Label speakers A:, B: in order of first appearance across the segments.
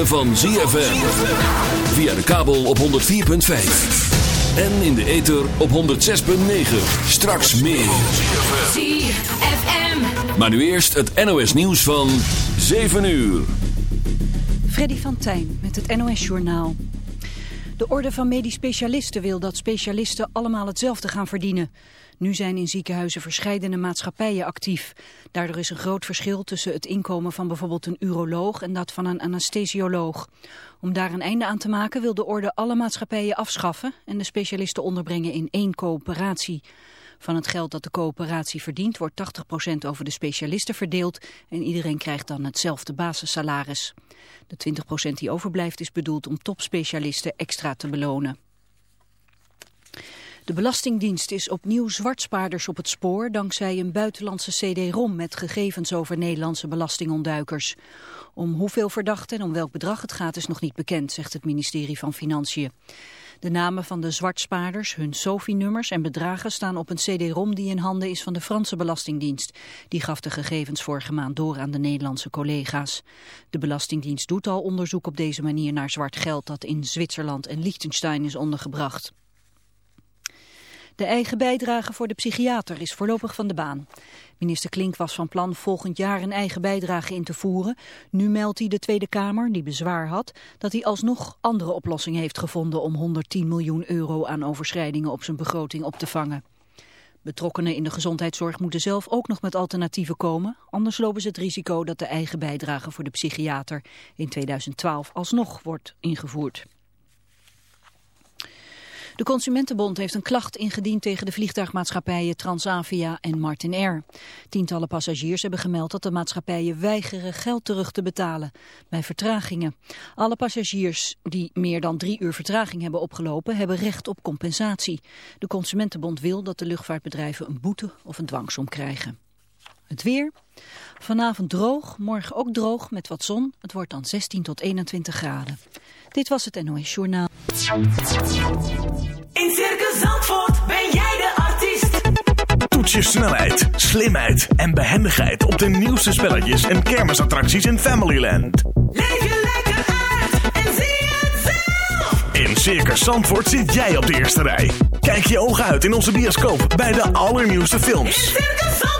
A: ritme van ZFM. Via de kabel op 104.5. En in de ether op 106.9. Straks meer.
B: ZFM.
A: Maar nu eerst het NOS nieuws van 7 uur.
C: Freddy van Tijn met het NOS Journaal. De Orde van Medisch Specialisten wil dat specialisten allemaal hetzelfde gaan verdienen. Nu zijn in ziekenhuizen verscheidene maatschappijen actief. Daardoor is een groot verschil tussen het inkomen van bijvoorbeeld een uroloog en dat van een anesthesioloog. Om daar een einde aan te maken wil de Orde alle maatschappijen afschaffen en de specialisten onderbrengen in één coöperatie. Van het geld dat de coöperatie verdient wordt 80% over de specialisten verdeeld en iedereen krijgt dan hetzelfde basissalaris. De 20% die overblijft is bedoeld om topspecialisten extra te belonen. De Belastingdienst is opnieuw zwartspaarders op het spoor dankzij een buitenlandse CD-ROM met gegevens over Nederlandse belastingontduikers. Om hoeveel verdachten en om welk bedrag het gaat is nog niet bekend, zegt het ministerie van Financiën. De namen van de zwartspaarders, hun SOFI-nummers en bedragen staan op een CD-ROM die in handen is van de Franse Belastingdienst. Die gaf de gegevens vorige maand door aan de Nederlandse collega's. De Belastingdienst doet al onderzoek op deze manier naar zwart geld dat in Zwitserland en Liechtenstein is ondergebracht. De eigen bijdrage voor de psychiater is voorlopig van de baan. Minister Klink was van plan volgend jaar een eigen bijdrage in te voeren. Nu meldt hij de Tweede Kamer, die bezwaar had, dat hij alsnog andere oplossingen heeft gevonden om 110 miljoen euro aan overschrijdingen op zijn begroting op te vangen. Betrokkenen in de gezondheidszorg moeten zelf ook nog met alternatieven komen. Anders lopen ze het risico dat de eigen bijdrage voor de psychiater in 2012 alsnog wordt ingevoerd. De Consumentenbond heeft een klacht ingediend tegen de vliegtuigmaatschappijen Transavia en Martin Air. Tientallen passagiers hebben gemeld dat de maatschappijen weigeren geld terug te betalen bij vertragingen. Alle passagiers die meer dan drie uur vertraging hebben opgelopen hebben recht op compensatie. De Consumentenbond wil dat de luchtvaartbedrijven een boete of een dwangsom krijgen. Het weer. Vanavond droog, morgen ook droog met wat zon. Het wordt dan 16 tot 21 graden. Dit was het NOS Journaal.
B: In Circus Zandvoort ben jij de artiest.
D: Toets je snelheid, slimheid en behendigheid op de nieuwste spelletjes en kermisattracties in Familyland.
B: Leef je lekker uit en zie het zelf.
D: In Circus Zandvoort zit jij op de eerste rij. Kijk je ogen uit in onze bioscoop bij de allernieuwste
B: In
D: films.
B: Circus Zandvoort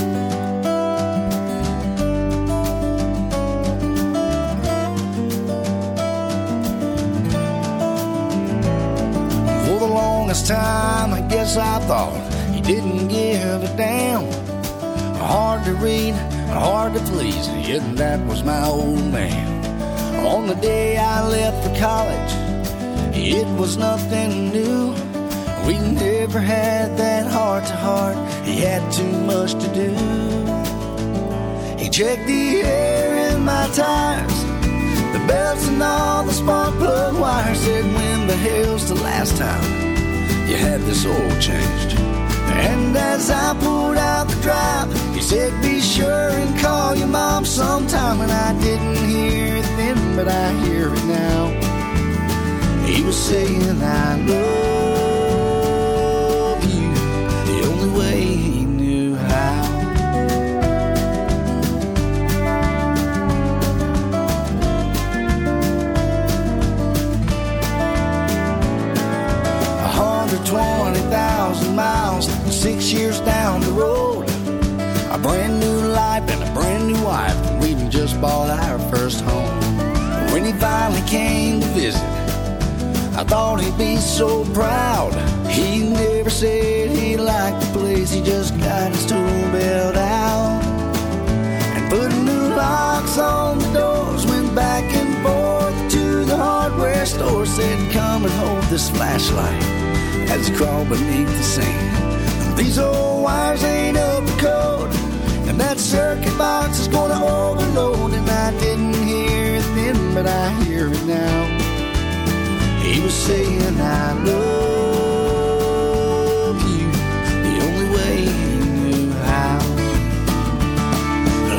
E: Longest time, I guess I thought he didn't give a damn. Hard to read, hard to please, yet that was my old man. On the day I left for college, it was nothing new. We never had that heart to heart, he had too much to do. He checked the air in my tires. The belts and all the spark plug wires said when the hell's the last time you had this oil changed? And as I pulled out the drive, he said, Be sure and call your mom sometime. And I didn't hear it then, but I hear it now. He was saying, I love thought he'd be so proud. He never said he liked the place, he just got his tool belt out. And put a new locks on the doors, went back and forth to the hardware store. Said, Come and hold this flashlight as he crawled beneath the sand. These old wires ain't up to code, and that circuit box is gonna overload. And I didn't hear it then, but I hear it now. Saying, I love you the only way knew how.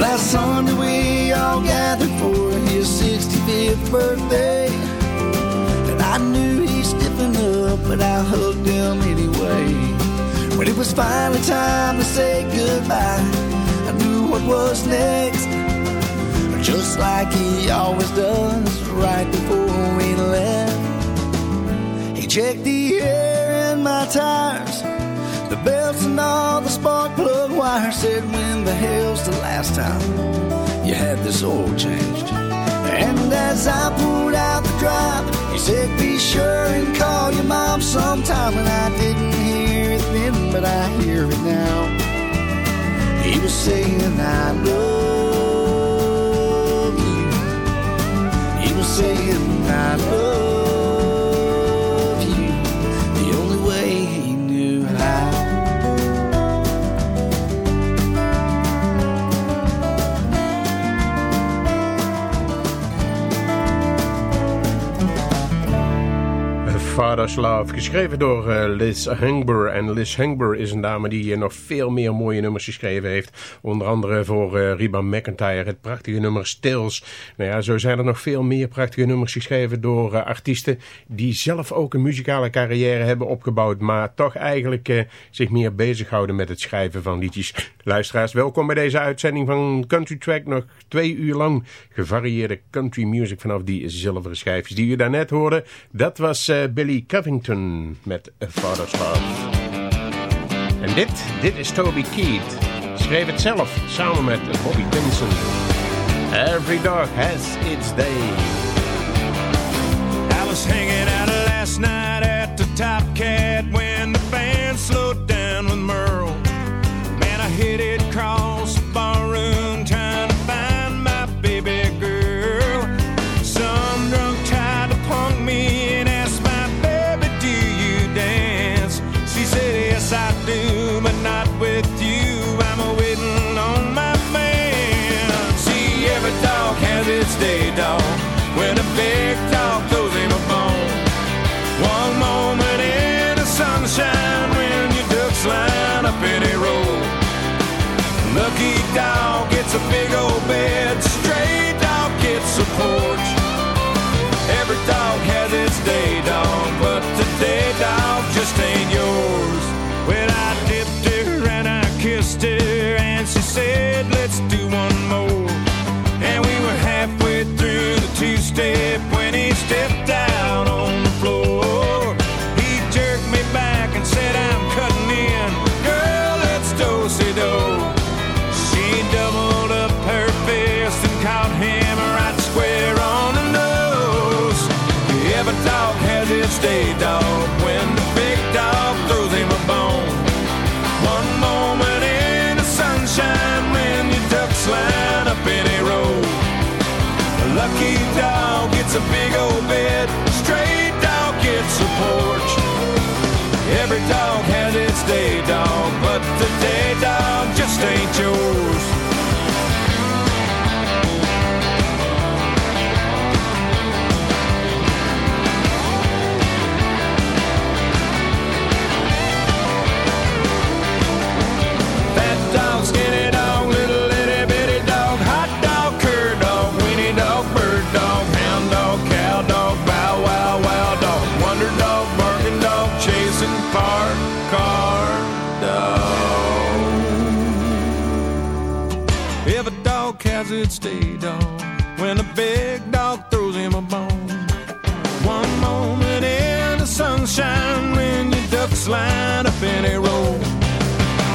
E: Last Sunday we all gathered for his 65th birthday. And I knew he stiffened up, but I hugged him anyway. When it was finally time to say goodbye, I knew what was next. Just like he always does right before we left. He checked the air in my tires, the belts and all the spark plug wires. Said, when the hell's the last time you had this oil changed? And as I pulled out the drive, he said, be sure and call your mom sometime. And I didn't hear it then, but I hear it now. He was saying, I love you. He was saying, I love
F: Love, geschreven door eh, Liz Hengber. En Liz Hengber is een dame die eh, nog veel meer mooie nummers geschreven heeft. Onder andere voor uh, McIntyre, het prachtige nummer Stills. Nou ja, zo zijn er nog veel meer prachtige nummers geschreven door artiesten... die zelf ook een muzikale carrière hebben opgebouwd... maar toch eigenlijk zich meer bezighouden met het schrijven van liedjes. Luisteraars, welkom bij deze uitzending van Country Track. Nog twee uur lang gevarieerde country music vanaf die zilveren schijfjes die u daarnet hoorde. Dat was Billy Covington met A Father's Love. En dit, dit is Toby Keith. Schreef het zelf samen met Bobby Pinson. Every dog has its day.
G: I was hanging out last night at the Top Cat when the band slowed down with Merle. Man, I hit it said, Let's do one more. And we were halfway through the two A lucky dog gets a big old bed, stray dog gets a porch. Every dog has its day, dog, but the day dog just ain't yours.
H: Good stay dog when the big dog throws him a bone. One moment in the sunshine when your ducks line up in a row.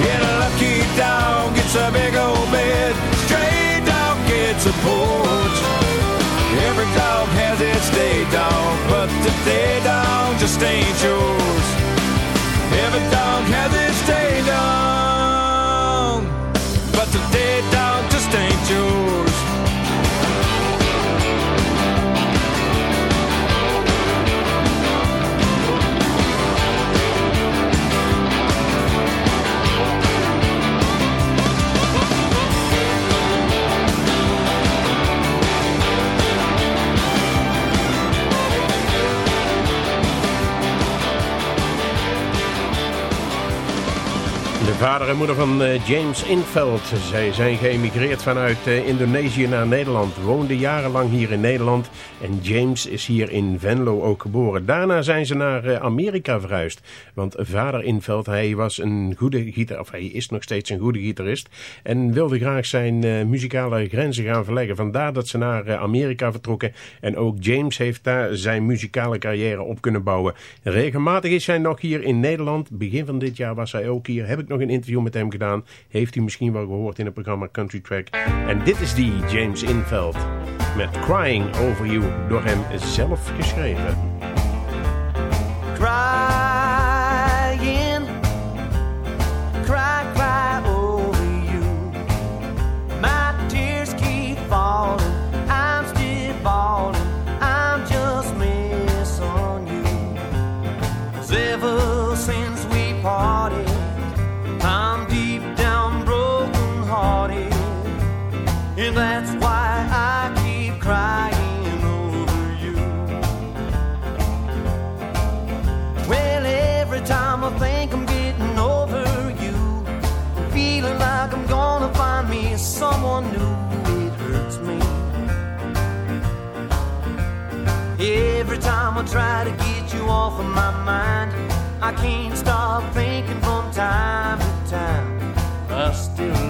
H: Yeah, the lucky dog gets a big old bed. Stray dog gets a porch. Every dog has its day dog, but the day dog just ain't yours. Every dog has its day dog, but the day dog
F: vader en moeder van eh, James Inveld. Zij zijn geëmigreerd vanuit eh, Indonesië naar Nederland. Woonden jarenlang hier in Nederland. En James is hier in Venlo ook geboren. Daarna zijn ze naar eh, Amerika verhuisd. Want vader Inveld, hij was een goede gitarist. Of hij is nog steeds een goede gitarist. En wilde graag zijn muzikale grenzen gaan verleggen. Vandaar dat ze naar Amerika vertrokken. En ook James heeft daar zijn muzikale carrière op kunnen bouwen. Regelmatig is hij nog hier in Nederland. Begin van dit jaar was hij ook hier. Heb ik nog een interview met hem gedaan. Heeft u misschien wel gehoord in het programma Country Track. En dit is die James Inveld. Met Crying Over You. Door hem zelf geschreven.
I: Someone new, it hurts me. Every time I try to get you off of my mind, I can't stop thinking from time to time. I still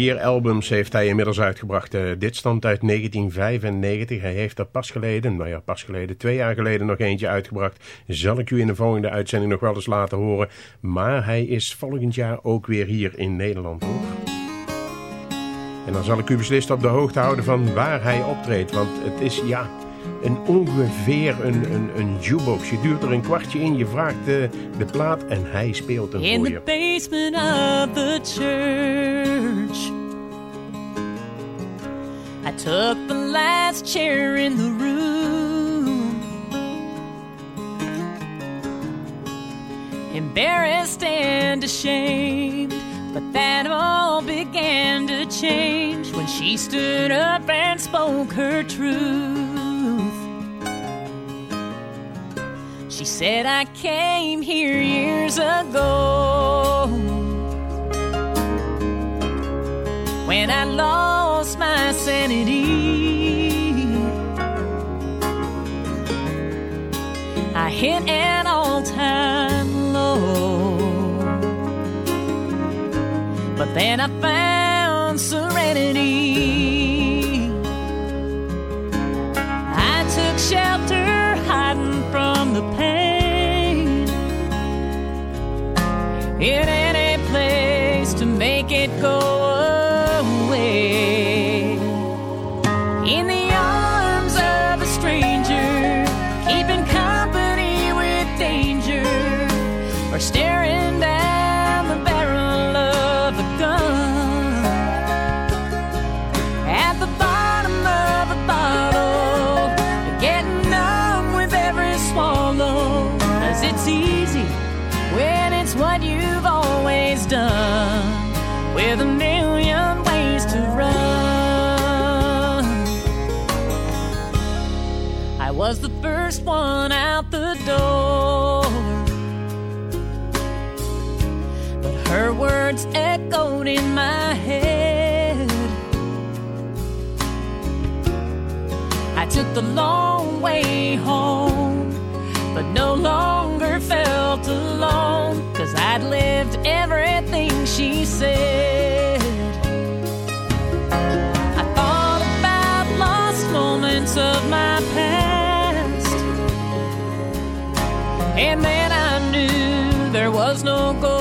F: Vier albums heeft hij inmiddels uitgebracht. Eh, dit stamt uit 1995. Hij heeft er pas geleden, nou ja, pas geleden, twee jaar geleden nog eentje uitgebracht. Zal ik u in de volgende uitzending nog wel eens laten horen. Maar hij is volgend jaar ook weer hier in Nederland hoor. En dan zal ik u beslist op de hoogte houden van waar hij optreedt. Want het is ja, een ongeveer een, een, een jukebox. Je duurt er een kwartje in, je vraagt de, de plaat en hij speelt hem
J: In the basement of the church. I took the last chair in the room. Embarrassed and ashamed, but that all began to change when she stood up and spoke her truth. She said, I came here years ago when I lost my sanity. I hit an all time low, but then I found the long way home, but no longer felt alone, cause I'd lived everything she said. I thought about lost moments of my past, and then I knew there was no going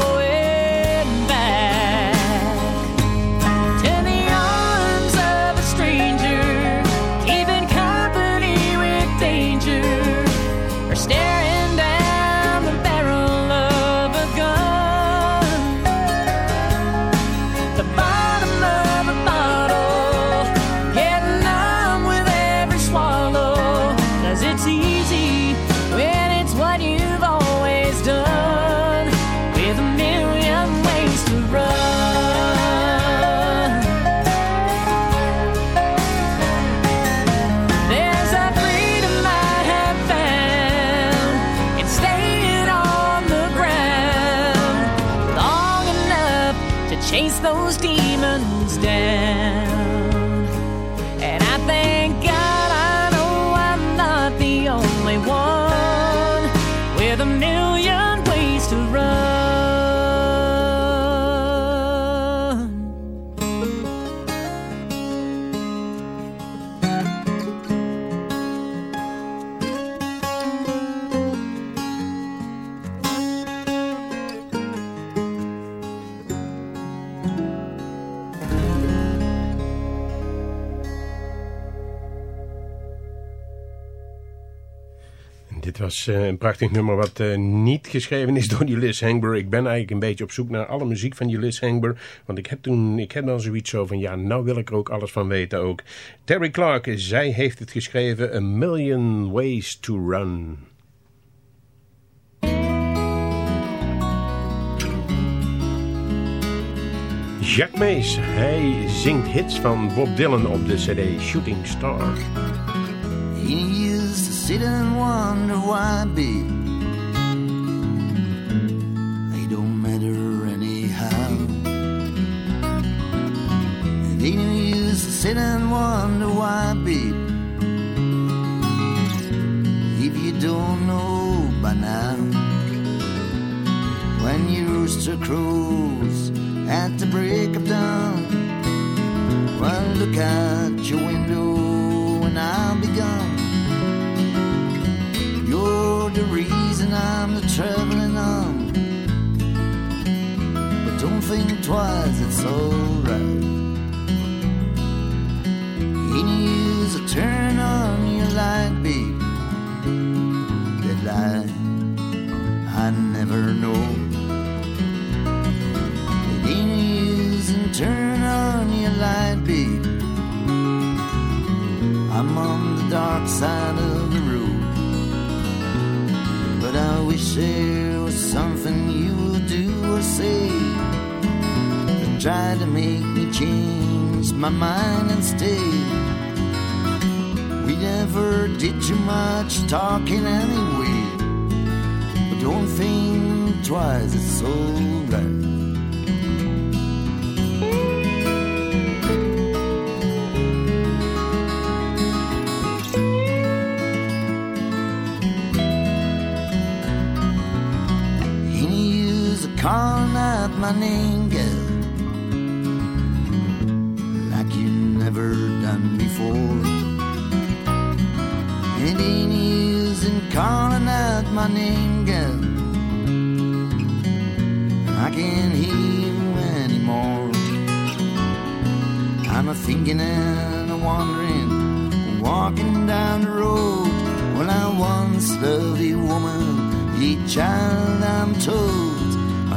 F: Eh, een prachtig nummer wat eh, niet geschreven is door Liz Hangber. Ik ben eigenlijk een beetje op zoek naar alle muziek van Liz Hangber. Want ik heb toen, ik heb dan zoiets zo van, ja, nou wil ik er ook alles van weten ook. Terry Clark, zij heeft het geschreven, A Million Ways to Run. Jack Mees, hij zingt hits van Bob Dylan op de cd Shooting Star.
K: Any use to sit and wonder why, babe? They don't matter anyhow. And any use to sit and wonder why, babe? If you don't know by now, when your rooster crows at the break of dawn, well, look out your window and I. the reason I'm traveling on. But don't think twice, it's alright. Any use a turn on your light, babe. That light I never know. Any use and turn on your light, babe. I'm on the dark side of There was something you would do or say that try to make me change my mind and stay. We never did too much talking anyway. But don't think twice, it's alright. My name, girl, like you never done before. It ain't use in calling out my name, girl. I can't hear you anymore. I'm a thinking and a wandering, walking down the road. When I once loved a woman, a child I'm told.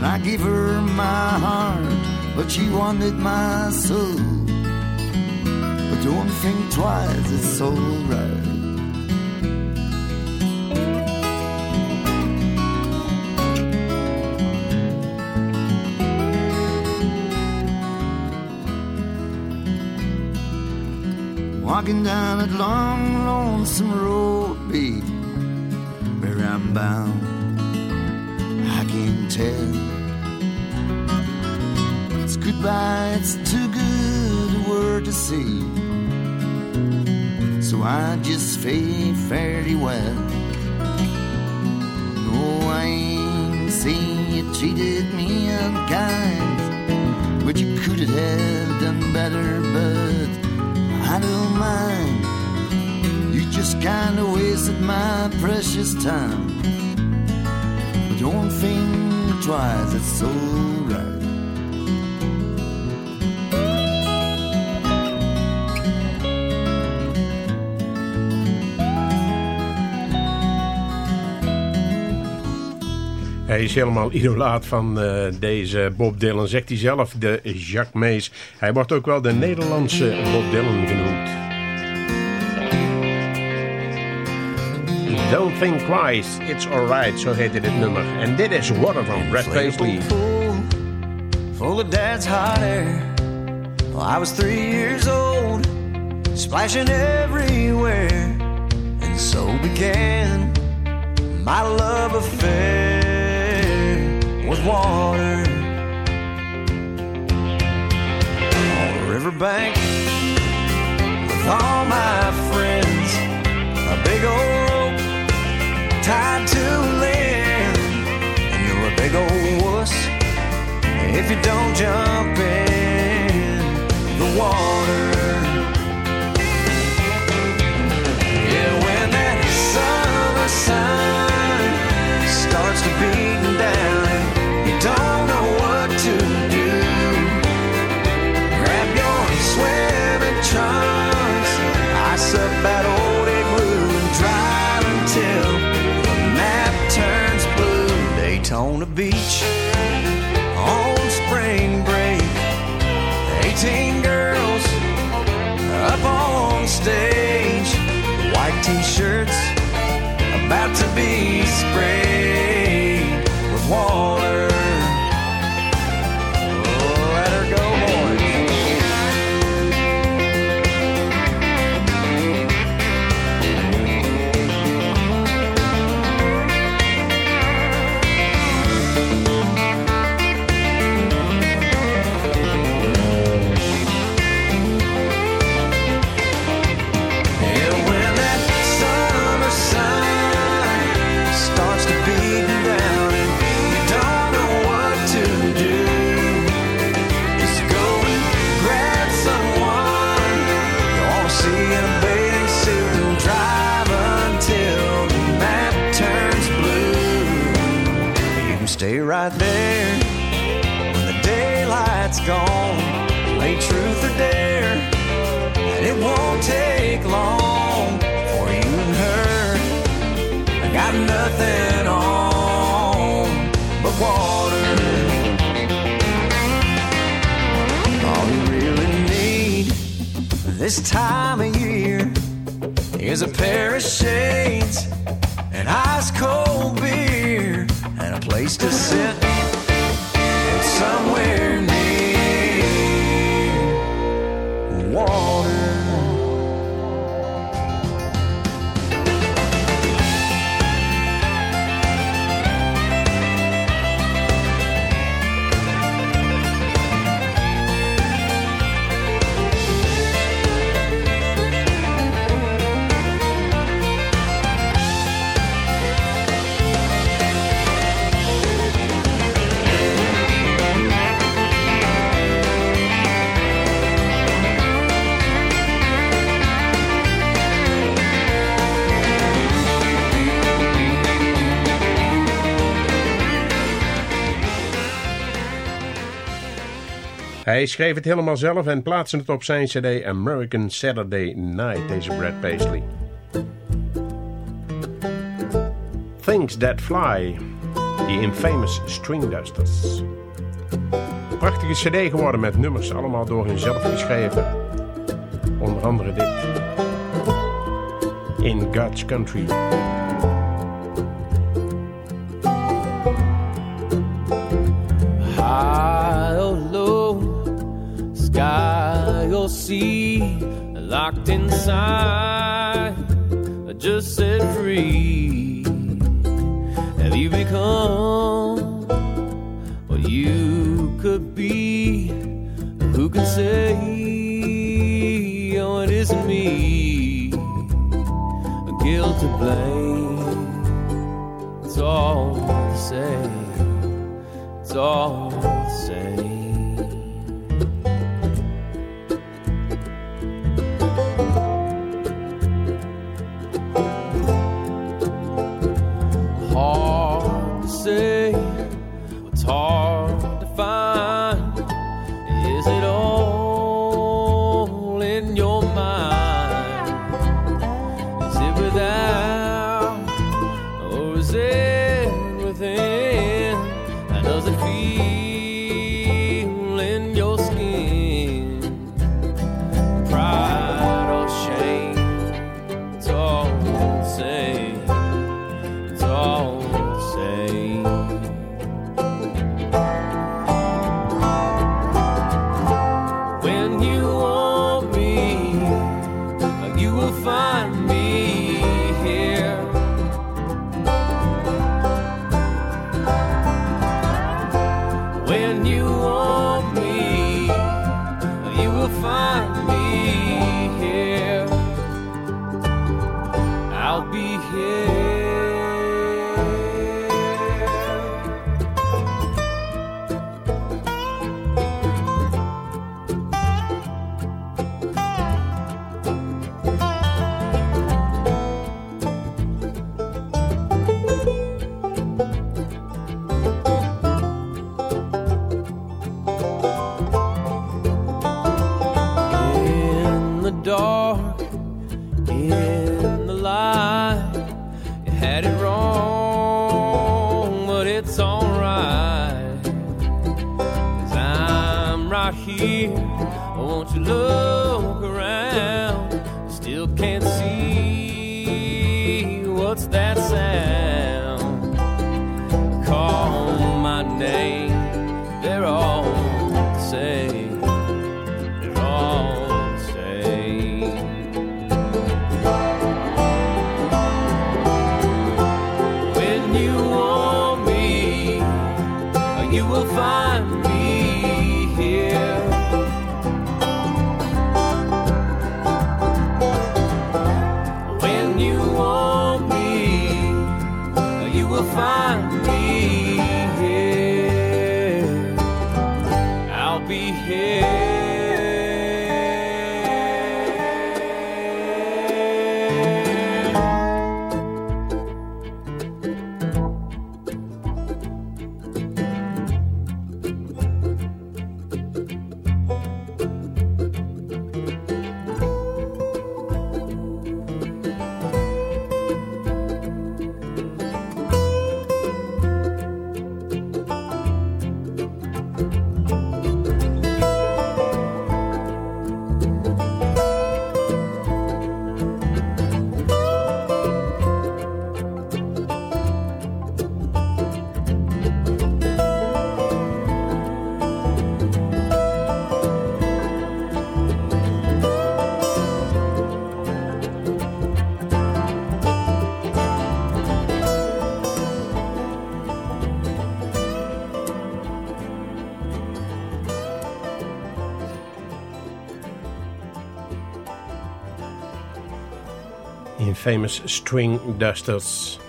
K: And I gave her my heart, but she wanted my soul. But don't think twice, it's alright. Walking down that long, lonesome road, babe, where I'm bound, goodbye, it's too good a word to say. So I just say fairly well. No, I ain't saying you treated me unkind, but you could have done better, but I don't mind. You just kinda wasted my precious time. But don't think twice, it's alright.
F: Hij is helemaal idolaat van eh, deze Bob Dylan, zegt hij zelf, de Jacques Mees. Hij wordt ook wel de Nederlandse Bob Dylan genoemd. Don't think twice, it's alright, zo heette dit nummer. En dit is Water van Brad Paisley.
L: Full, of dad's hot I was three years old, splashing everywhere. And so began my love affair with water. On the riverbank with all my friends, a big old rope tied to land. And you're a big old wuss if you don't jump in the water. Yeah, when that summer sun starts to beat down, to right there when the daylight's gone. Play truth or dare, and it won't take long for you and her. I got nothing on but water. All you really need this time of year is a pair of shades, and ice cold beer, and a place to sit somewhere near water.
F: Hij schreef het helemaal zelf en plaatste het op zijn cd American Saturday Night, deze Brad Paisley. Things That Fly, The Infamous String Dusters. Prachtige cd geworden met nummers, allemaal door hen zelf geschreven. Onder andere dit. In God's Country.
G: Sky or sea, locked inside, just set free. Have you become what you could be? Who can say, oh, it isn't me? Guilt to blame, it's all the same. It's all
F: Infamous Stringdusters.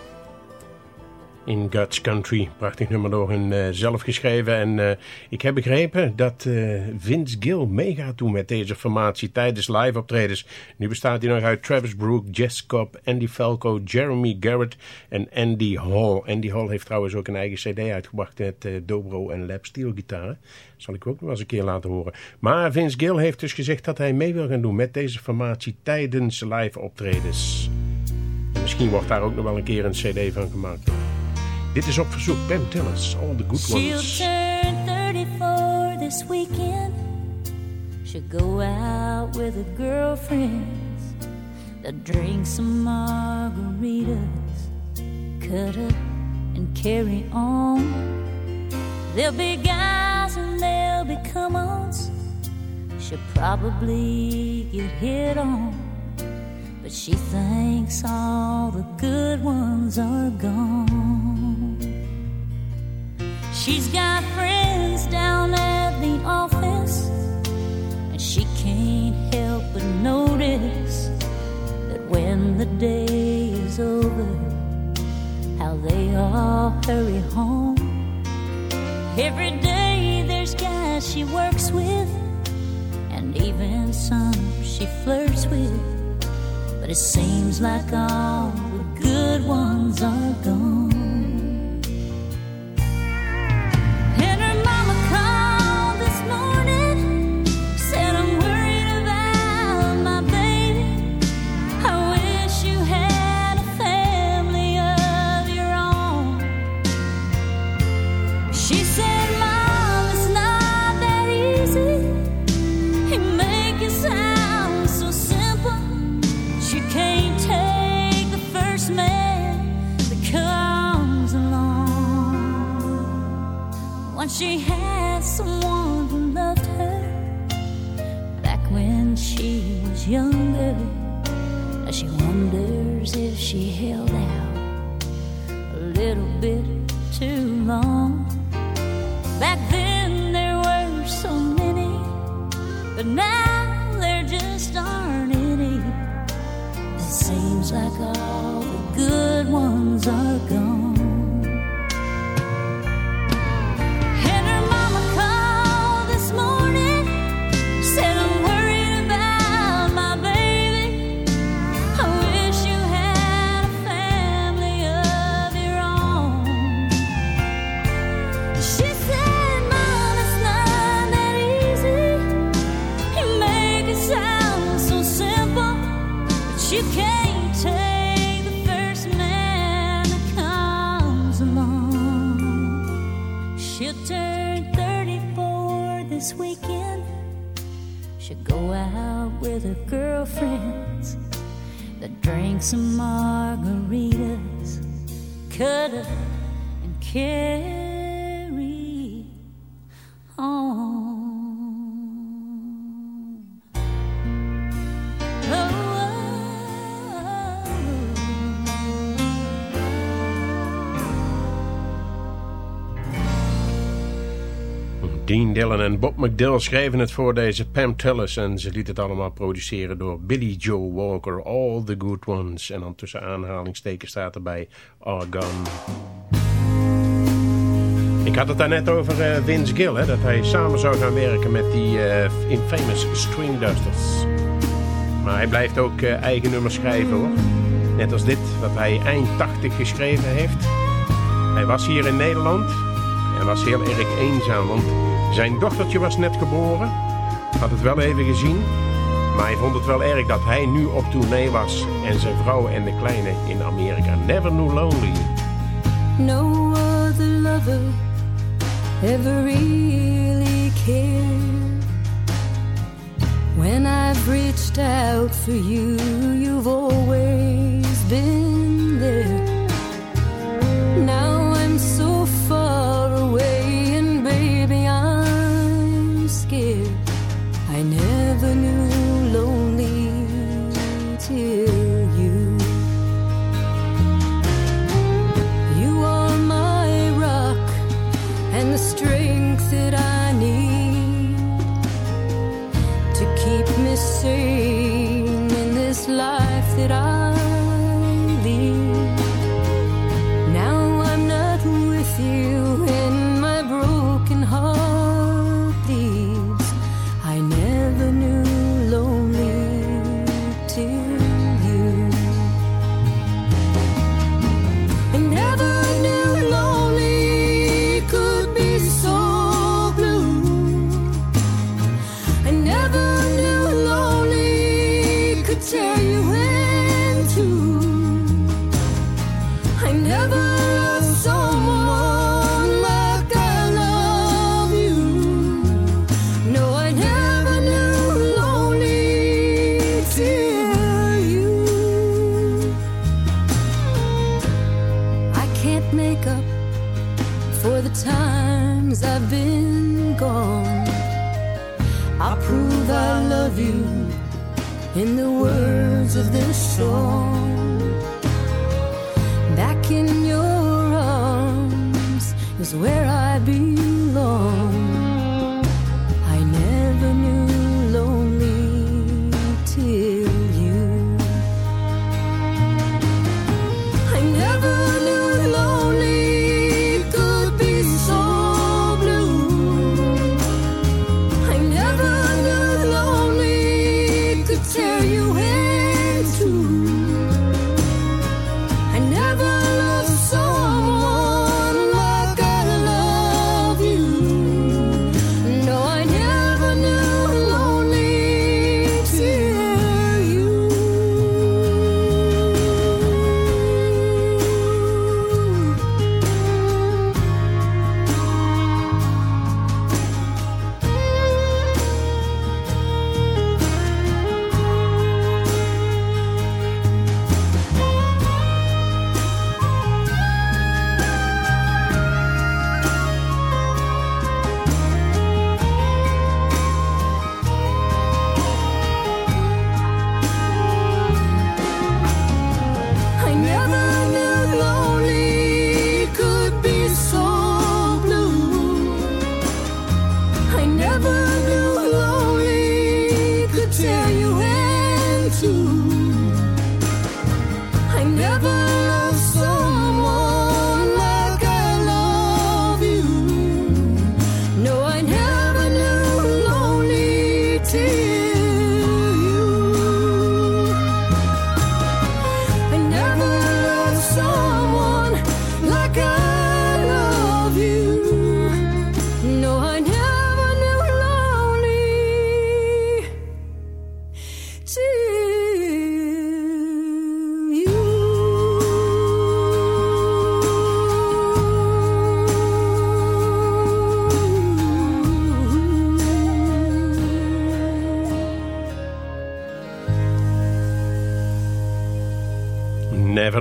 F: In Guts Country. Prachtig nummer door hun uh, zelf geschreven. En uh, ik heb begrepen dat uh, Vince Gill meegaat doen met deze formatie tijdens live optredens. Nu bestaat hij nog uit Travis Brook, Jess Cobb, Andy Falco, Jeremy Garrett en Andy Hall. Andy Hall heeft trouwens ook een eigen cd uitgebracht met dobro en lap steel gitaren. Zal ik ook nog eens een keer laten horen. Maar Vince Gill heeft dus gezegd dat hij mee wil gaan doen met deze formatie tijdens live optredens. En misschien wordt daar ook nog wel een keer een cd van gemaakt. Dit is op verzoek Pam Tillis, All the Good
J: She'll
F: Ones.
J: turn 34 this weekend. She'll go out with her girlfriends. They'll drink some margaritas, cut up and carry on. There'll be guys and there'll be come-ons. She'll probably get hit on. But she thinks all the good ones are gone. She's got friends down at the office, and she can't help but notice that when the day is over, how they all hurry home. Every day there's guys she works with, and even some she flirts with. But it seems like all the good
F: Dean Dillon en Bob McDill schreven het voor deze Pam Tillis en ze liet het allemaal produceren door Billy Joe Walker, All the Good Ones. En dan tussen aanhalingstekens staat erbij Argon. Ik had het daarnet over eh, Vince Gill, hè, dat hij samen zou gaan werken met die eh, infamous String Dusters. Maar hij blijft ook eh, eigen nummers schrijven hoor. Net als dit, wat hij eind 80 geschreven heeft. Hij was hier in Nederland en was heel erg eenzaam, want zijn dochtertje was net geboren. Had het wel even gezien, maar hij vond het wel erg dat hij nu op tournee was en zijn vrouw en de kleine in Amerika. Never knew lonely.
J: No other lover ever really cared. When I've reached out for you, you've always been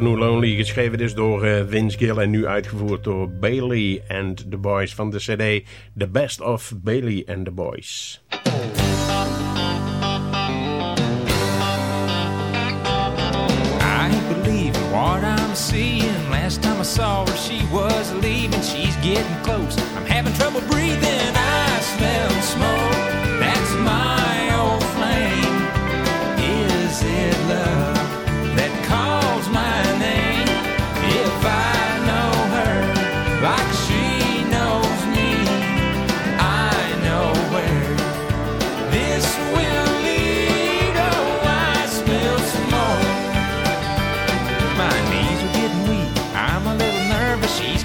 J: New Lonely,
F: geschreven is door eh, Vince Gill en nu uitgevoerd door Bailey and the Boys van de CD The Best of Bailey and the Boys.
G: I believe in what I'm seeing. Last time I saw her, she was leaving. She's getting close. I'm having trouble breathing. I smell smoke.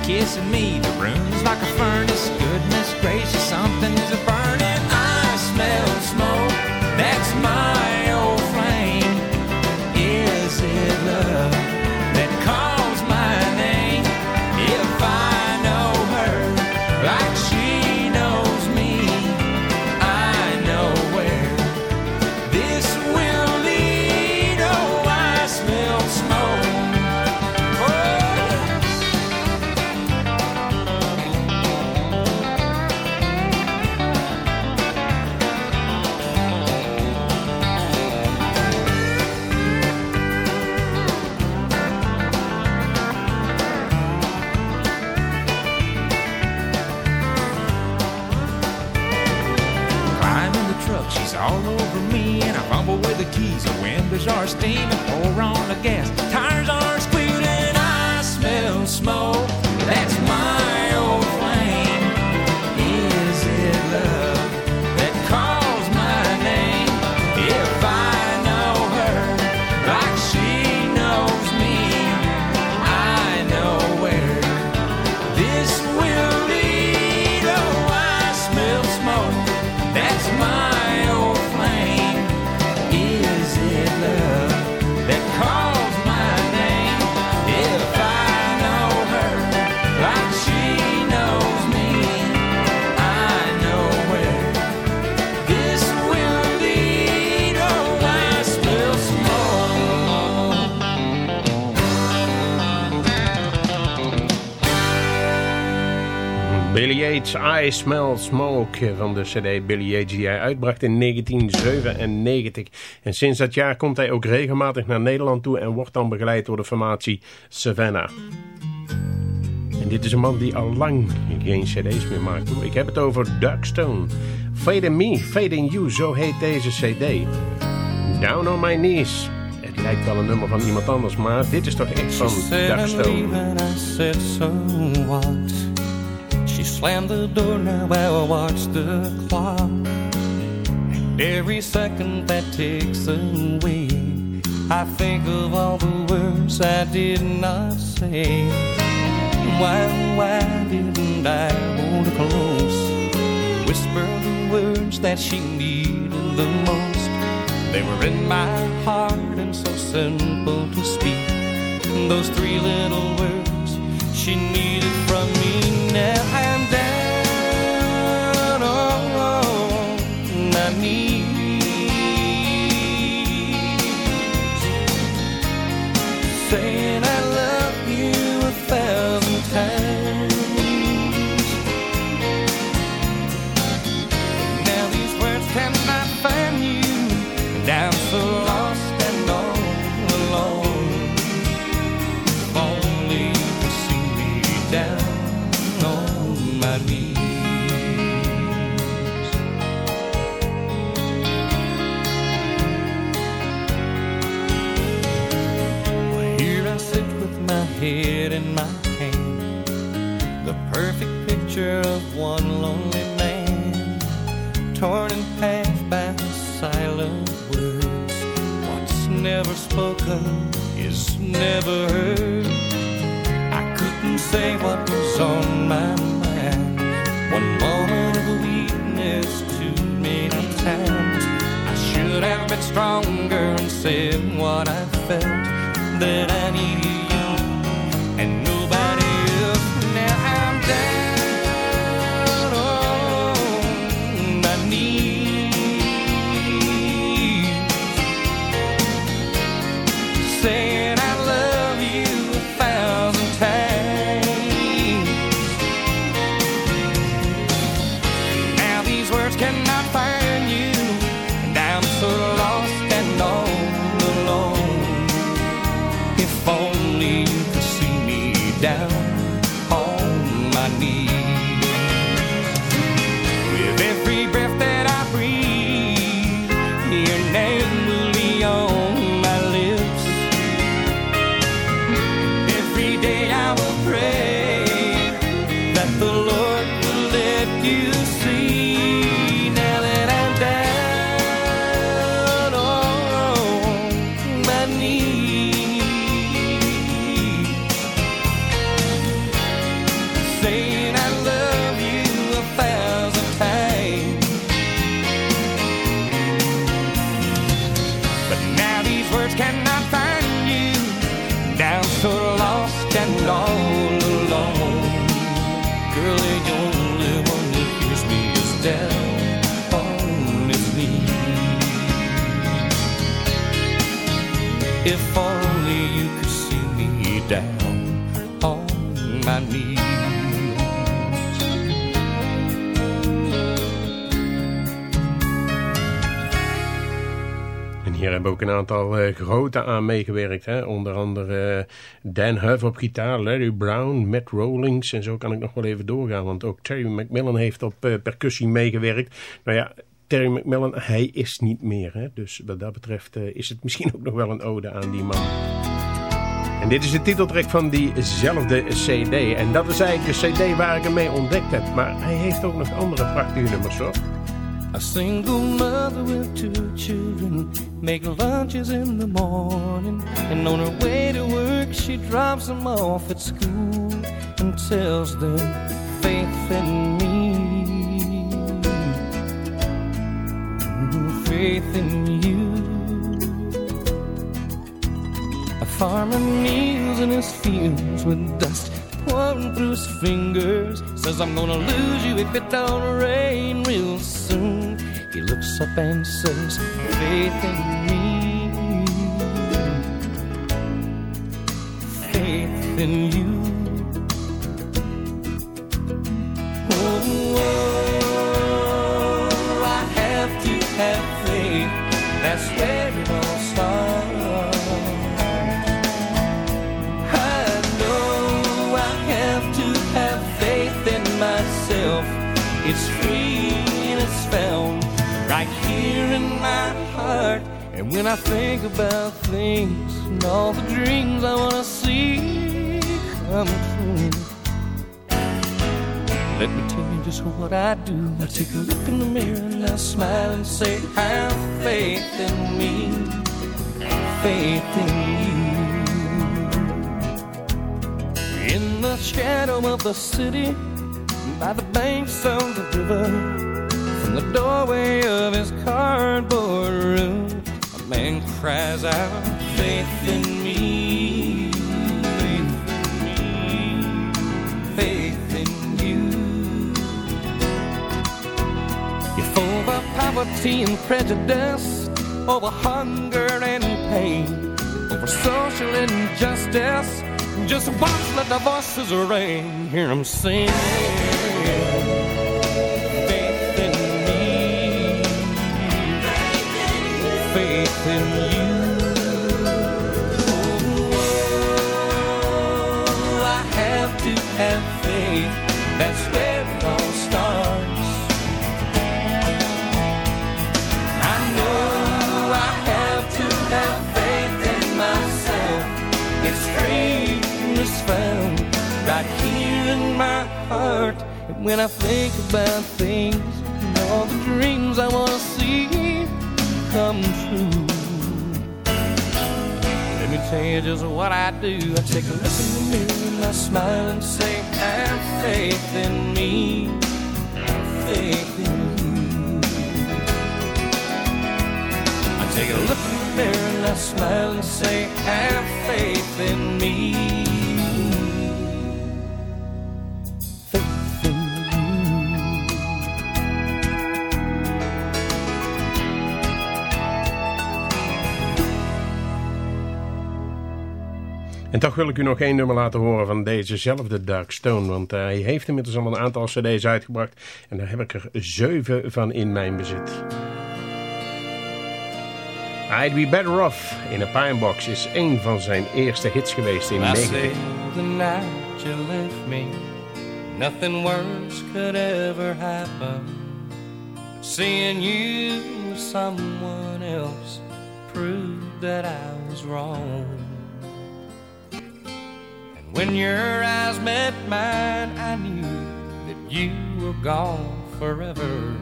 G: kissing me. The room's like a furnace. Goodness gracious, something I Smell Smoke
F: van de cd Billy Yates die hij uitbracht in 1997. En sinds dat jaar komt hij ook regelmatig naar Nederland toe en wordt dan begeleid door de formatie Savannah. En dit is een man die al lang geen cd's meer maakt. Ik heb het over Doug Stone. Fade in Me, Fade in You, zo heet deze cd. Down on My Knees. Het lijkt wel een nummer van iemand anders, maar dit is toch echt van Doug
G: slammed the door, now I watch the clock. And every second that takes away, I think of all the words I did not say. Why, why didn't I hold her close? Whisper the words that she needed the most. They were in my heart and so simple to speak. Those three little words she needed from me. Picture of one lonely man, torn in half by silent words. What's never spoken is never heard. I couldn't say what was on my mind. One moment of weakness too many times. I should have been stronger and said what I felt. That I
F: hier hebben ook een aantal eh, grote aan meegewerkt. Hè? Onder andere eh, Dan Huff op gitaar, Larry Brown, Matt Rollings. En zo kan ik nog wel even doorgaan. Want ook Terry McMillan heeft op eh, percussie meegewerkt. Nou ja, Terry McMillan, hij is niet meer. Hè? Dus wat dat betreft is het misschien ook nog wel een ode aan die man. En dit is de titeltrack van diezelfde cd. En dat is eigenlijk de cd waar ik hem mee ontdekt heb. Maar hij heeft ook nog andere prachtige nummers hoor.
G: A single mother with two children make lunches in the morning, and on her way to work she drops them off at school and tells them faith in me, faith in you. A farmer kneels in his fields with dust pouring through his fingers. Says, I'm gonna lose you if it don't rain real soon. He looks up and says, Faith in me, faith in you. It's when I think about things and all the dreams I wanna see come true. Let me tell you just what I do. I take a look in the mirror and I smile and say, Have faith in me, faith in you. In the shadow of the city, by the banks of the river, from the doorway of his cardboard room, man cries out, Faith in me, faith in me, faith in you. If over poverty and prejudice, over hunger and pain, over social injustice, just watch let the voices ring. Hear them sing. Faith in you. Oh, I have to have faith. That's where it all starts. I know I have to have faith in myself. It's free, found right here in my heart. And when I think about things and all the dreams I want to come true. Let me tell you just what I do. I take a look in the mirror and I smile and say, Have faith in me, faith in you. I take a look in the mirror and I smile and say, Have faith in me.
F: En toch wil ik u nog één nummer laten horen van dezezelfde Dark Stone. Want hij heeft inmiddels al een aantal cd's uitgebracht. En daar heb ik er zeven van in mijn bezit. I'd Be Better Off in a Pine Box is één van zijn eerste hits geweest in
G: I
F: 90.
G: say the night you left me, nothing worse could ever happen. Seeing you with someone else proved that I was wrong. When your eyes met mine, I knew that you were gone forever.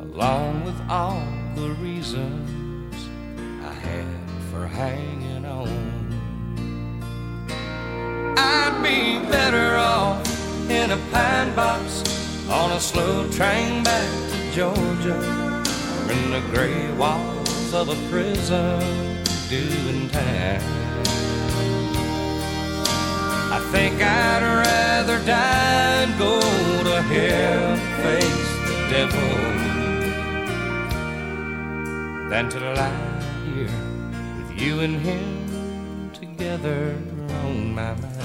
G: Along with all the reasons I had for hanging on. I'd be better off in a pine box on a slow train back to Georgia or in the gray walls of a prison doing time. I think I'd rather die and go to hell face the devil than to lie here with you and him together on my mind.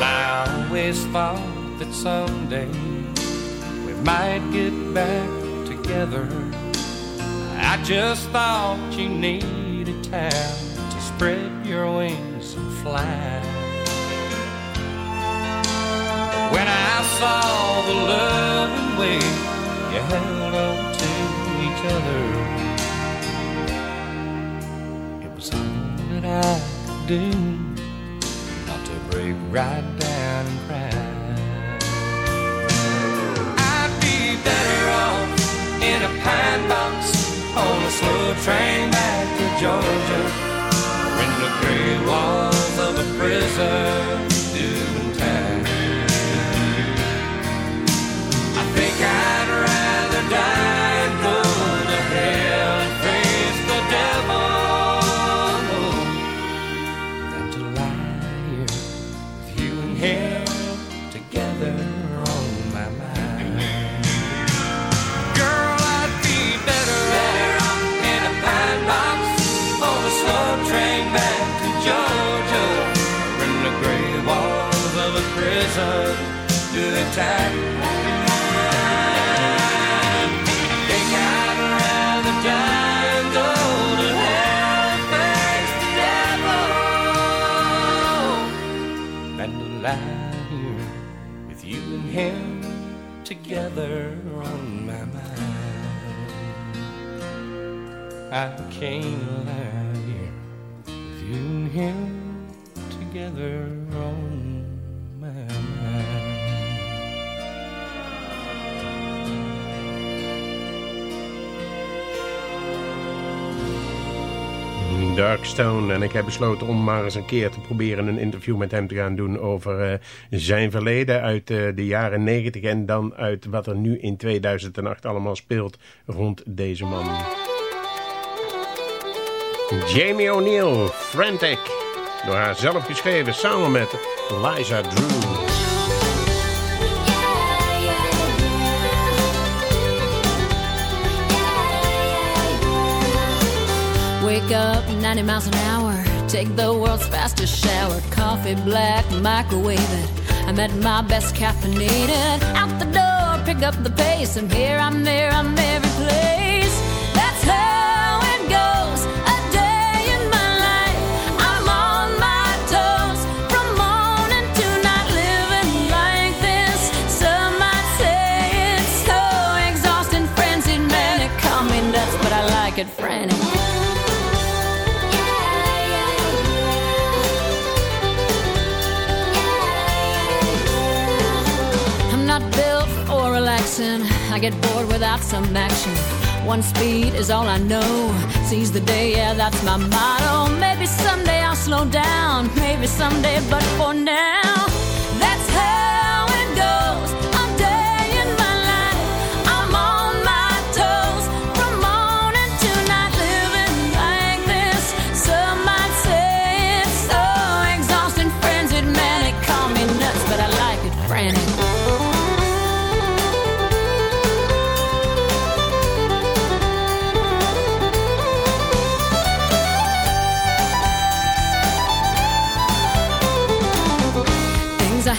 G: I always thought that someday we might get back together. I just thought you needed time to spread your wings and fly. When I saw the loving way you held on to each other, it was all that I could do not to break right down and cry. On a slow train back to Georgia, or in the gray walls of a prison can't with him together on my mind.
F: Darkstone. En ik heb besloten om maar eens een keer te proberen een interview met hem te gaan doen over eh, zijn verleden uit eh, de jaren 90 en dan uit wat er nu in 2008 allemaal speelt rond deze man. Jamie O'Neill, Frantic. Door haar zelf geschreven samen met Liza Drew.
J: Wake up 90 miles an hour. Take the world's fastest shower. Coffee black, microwave it. I'm at my best caffeinated. Out the door, pick up the pace. I'm here, I'm there, I'm every place. But I like it frantic. I'm not built for relaxing. I get bored without some action. One speed is all I know. Seize the day, yeah, that's my motto. Maybe someday I'll slow down. Maybe someday, but for now,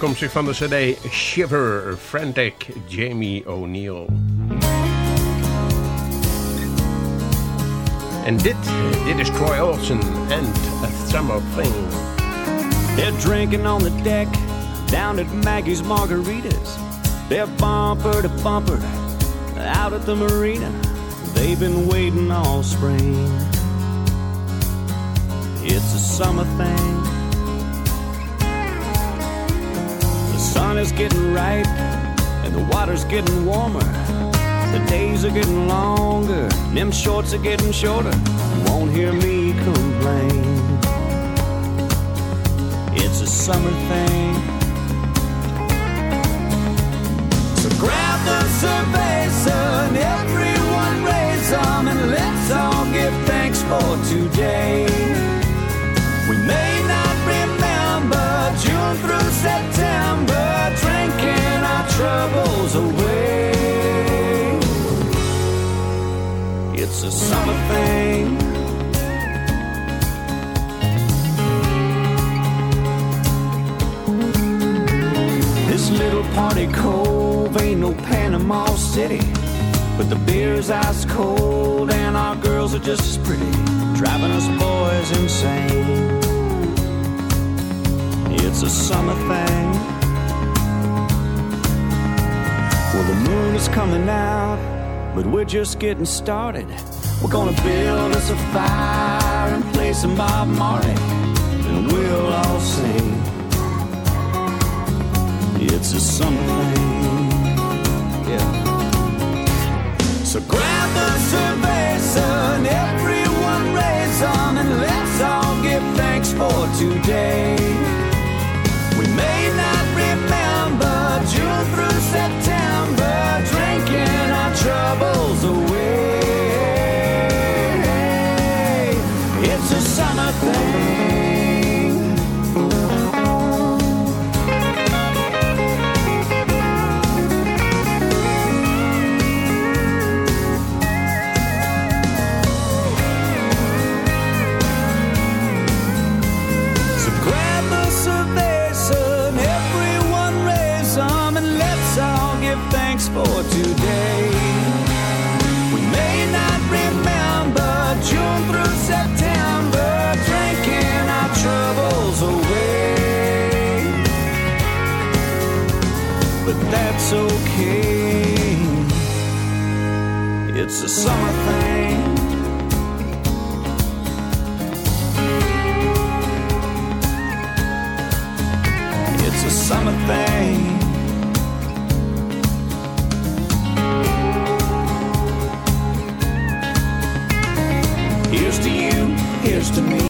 F: Afkomstig van de cd Shiver, Frantic, Jamie O'Neal. En dit, dit is Troy Olsen and A Summer Thing.
L: They're drinking on the deck down at Maggie's Margaritas. They're bumper to bumper out at the marina. They've been waiting all spring. It's a summer thing. Sun is getting ripe and the water's getting warmer. The days are getting longer, and them shorts are getting shorter. You won't hear me complain. It's a summer thing. So grab the cerveza and everyone raise them and let's all give thanks for today. We remember June through September, drinking our troubles away. It's a summer thing. This little party cove ain't no Panama City. But the beer's ice cold and our girls are just as pretty, driving us boys insane. It's a summer thing. Well, the moon is coming out, but we're just getting started. We're gonna build us a fire and play some Bob Marley, and we'll all sing. It's a summer thing, yeah. So grab the cerveza and everyone raise on and let's all give thanks for today. Through September, drinking our troubles away. A summer thing.